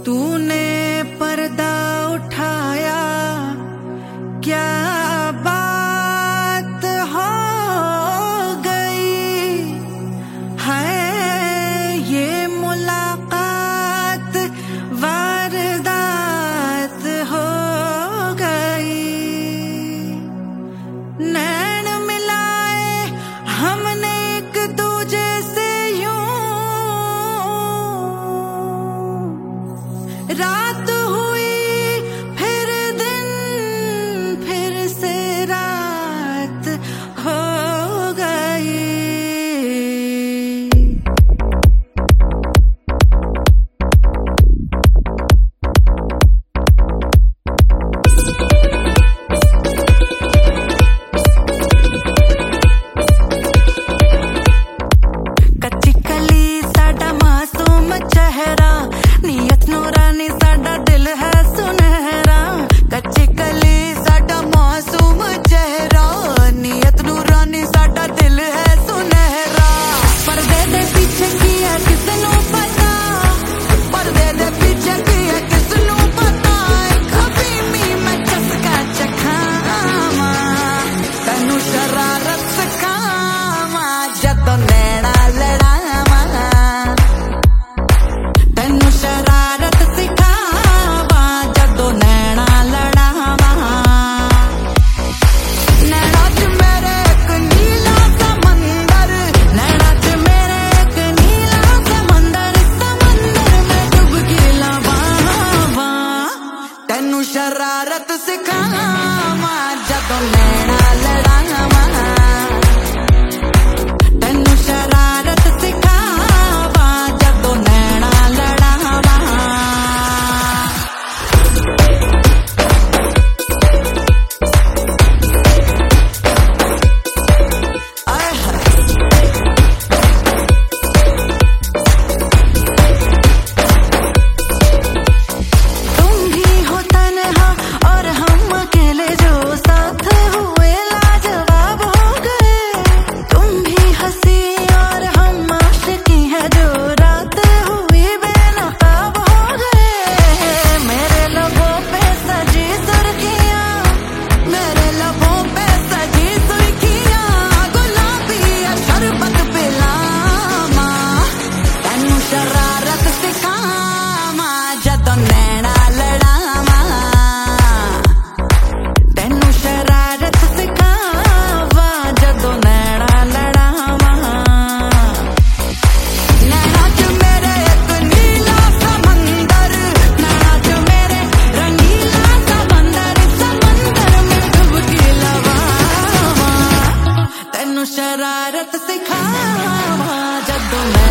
तूने पर्दा उठाया क्या I do? my man But सूरत सिखा जदों